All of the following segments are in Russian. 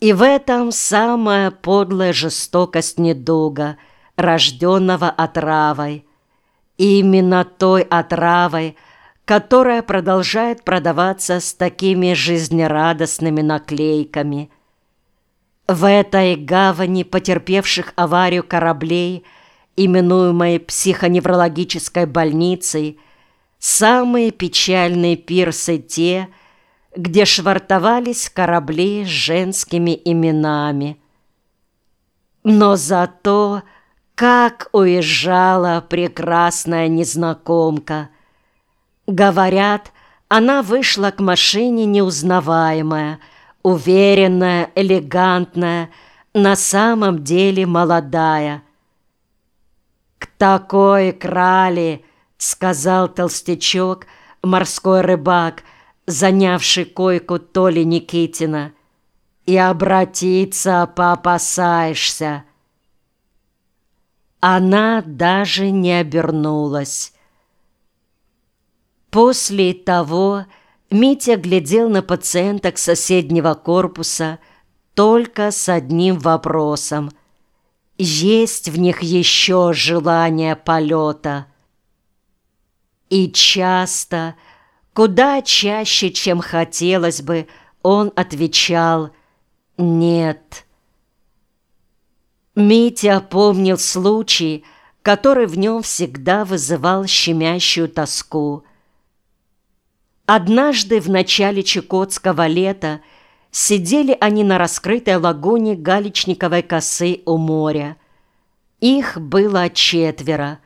И в этом самая подлая жестокость недуга, рожденного отравой. Именно той отравой, которая продолжает продаваться с такими жизнерадостными наклейками. В этой гавани потерпевших аварию кораблей, именуемой психоневрологической больницей, самые печальные пирсы те – где швартовались корабли с женскими именами. Но зато как уезжала прекрасная незнакомка. Говорят, она вышла к машине неузнаваемая, уверенная, элегантная, на самом деле молодая. «К такой крали!» — сказал толстячок, морской рыбак — занявший койку Толи Никитина, и обратиться поопасаешься. Она даже не обернулась. После того Митя глядел на пациенток соседнего корпуса только с одним вопросом. Есть в них еще желание полета. И часто, Куда чаще, чем хотелось бы, он отвечал «нет». Митя помнил случай, который в нем всегда вызывал щемящую тоску. Однажды в начале Чукотского лета сидели они на раскрытой лагуне Галичниковой косы у моря. Их было четверо.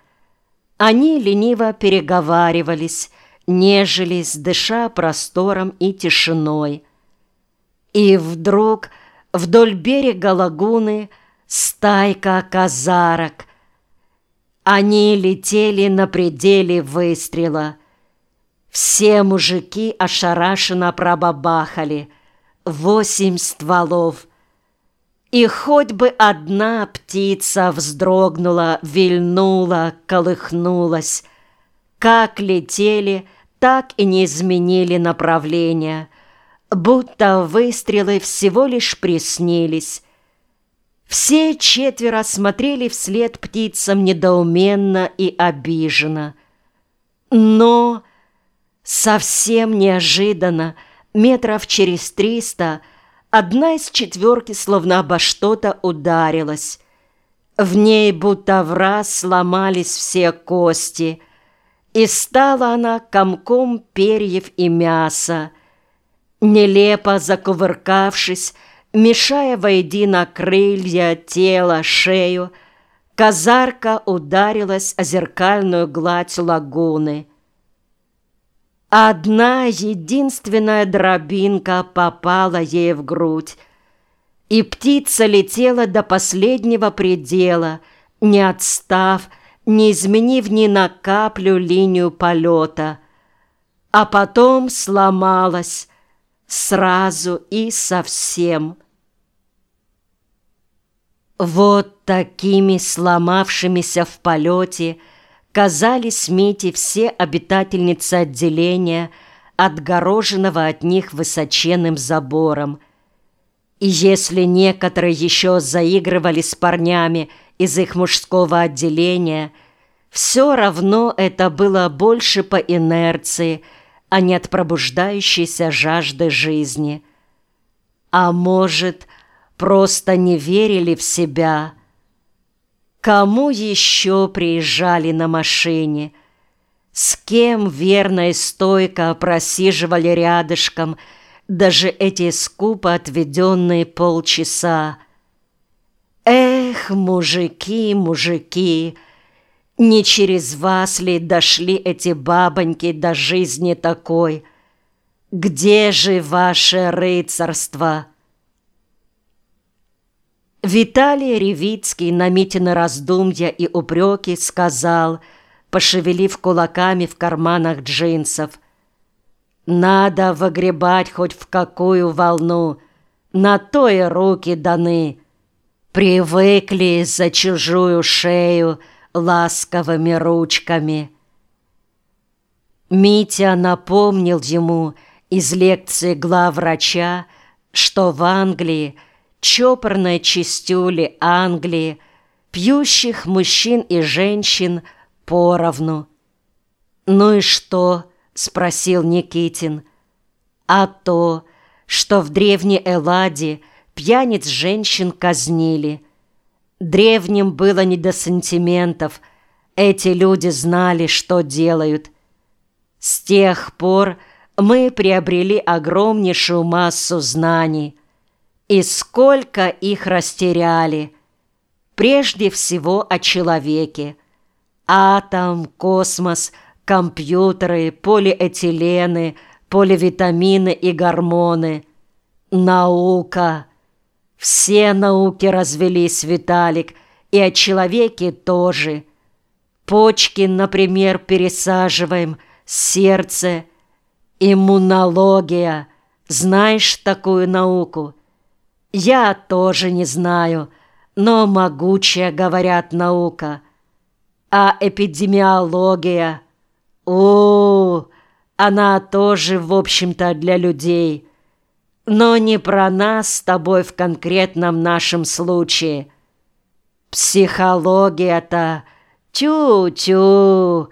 Они лениво переговаривались, нежились, дыша простором и тишиной. И вдруг вдоль берега лагуны стайка казарок. Они летели на пределе выстрела. Все мужики ошарашенно пробабахали. Восемь стволов. И хоть бы одна птица вздрогнула, вильнула, колыхнулась. Как летели — так и не изменили направления, будто выстрелы всего лишь приснились. Все четверо смотрели вслед птицам недоуменно и обиженно. Но совсем неожиданно, метров через триста, одна из четверки словно обо что-то ударилась. В ней будто в раз сломались все кости — и стала она комком перьев и мяса. Нелепо закувыркавшись, мешая воедино крылья, тело, шею, казарка ударилась о зеркальную гладь лагуны. Одна единственная дробинка попала ей в грудь, и птица летела до последнего предела, не отстав, не изменив ни на каплю линию полета, а потом сломалась сразу и совсем. Вот такими сломавшимися в полете казались Мите все обитательницы отделения, отгороженного от них высоченным забором. И если некоторые еще заигрывали с парнями из их мужского отделения, все равно это было больше по инерции, а не от пробуждающейся жажды жизни. А может, просто не верили в себя. Кому еще приезжали на машине? С кем верно и стойко просиживали рядышком даже эти скупо отведенные полчаса? Эх, мужики, мужики, не через вас ли дошли эти бабоньки до жизни такой? Где же ваше рыцарство? Виталий Ревицкий на Митины раздумья и упреки сказал, пошевелив кулаками в карманах джинсов, «Надо выгребать хоть в какую волну, на то и руки даны». Привыкли за чужую шею ласковыми ручками. Митя напомнил ему из лекции главврача, что в Англии чопорной чистюли Англии, пьющих мужчин и женщин поровну. «Ну и что?» — спросил Никитин. «А то, что в древней Элладе пьяниц женщин казнили. Древним было не до сантиментов, эти люди знали, что делают. С тех пор мы приобрели огромнейшую массу знаний. И сколько их растеряли! Прежде всего о человеке. Атом, космос, компьютеры, полиэтилены, поливитамины и гормоны. Наука. Все науки развелись, Виталик, и о человеке тоже. Почки, например, пересаживаем, сердце, иммунология. Знаешь такую науку? Я тоже не знаю, но могучая, говорят, наука. А эпидемиология? О, она тоже, в общем-то, для людей. Но не про нас с тобой в конкретном нашем случае. Психология-то, тю-тю,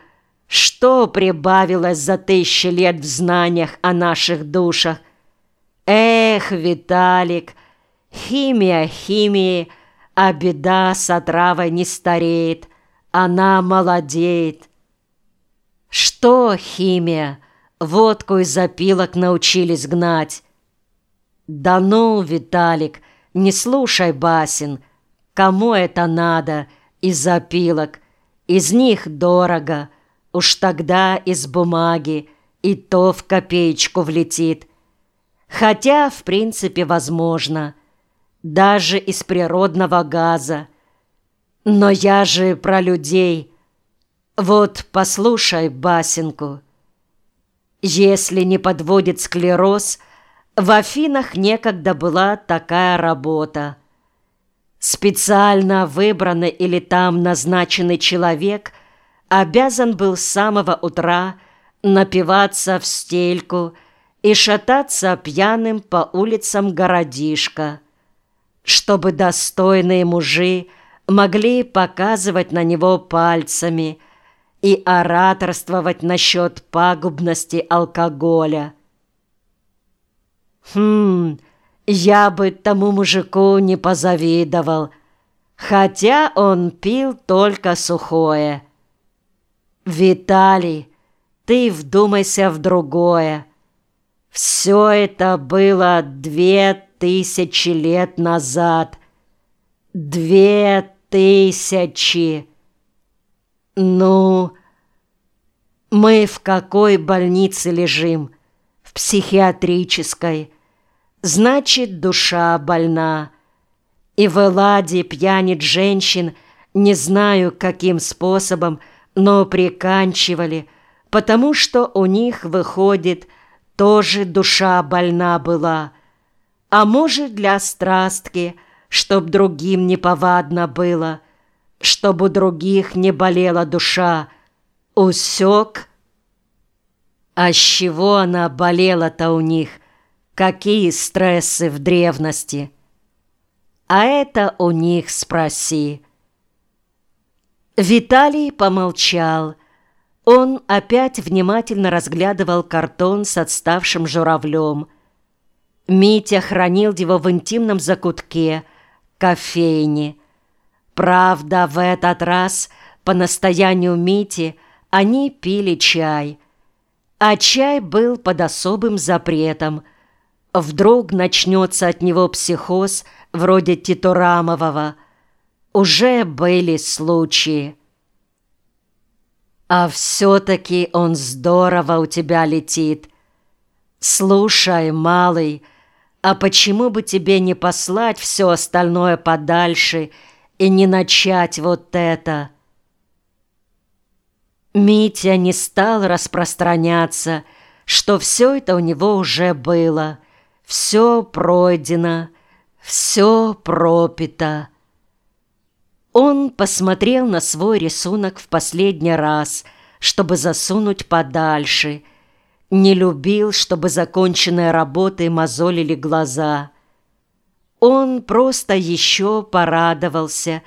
что прибавилось за тысячи лет в знаниях о наших душах? Эх, Виталик, Химия химии, а беда с отравой не стареет, она молодеет. Что химия? Водку из запилок научились гнать. Да ну, Виталик, не слушай басен. Кому это надо из запилок? Из них дорого. Уж тогда из бумаги, и то в копеечку влетит. Хотя, в принципе, возможно – даже из природного газа. Но я же про людей. Вот послушай басенку. Если не подводит склероз, в Афинах некогда была такая работа. Специально выбранный или там назначенный человек обязан был с самого утра напиваться в стельку и шататься пьяным по улицам городишка – чтобы достойные мужи могли показывать на него пальцами и ораторствовать насчет пагубности алкоголя. Хм, я бы тому мужику не позавидовал, хотя он пил только сухое. Виталий, ты вдумайся в другое. Все это было две тысячи лет назад. Две тысячи! Ну, мы в какой больнице лежим? В психиатрической. Значит, душа больна. И в Эладе пьянит женщин, не знаю, каким способом, но приканчивали, потому что у них, выходит, тоже душа больна была а может, для страстки, чтоб другим неповадно было, чтоб у других не болела душа. Усек? А с чего она болела-то у них? Какие стрессы в древности? А это у них спроси. Виталий помолчал. Он опять внимательно разглядывал картон с отставшим журавлем – Митя хранил его в интимном закутке, кофейне. Правда, в этот раз, по настоянию Мити, они пили чай. А чай был под особым запретом. Вдруг начнется от него психоз, вроде Титурамового. Уже были случаи. А все-таки он здорово у тебя летит. Слушай, малый, — а почему бы тебе не послать все остальное подальше и не начать вот это? Митя не стал распространяться, что все это у него уже было, все пройдено, все пропито. Он посмотрел на свой рисунок в последний раз, чтобы засунуть подальше – не любил, чтобы законченные работы мозолили глаза. Он просто еще порадовался –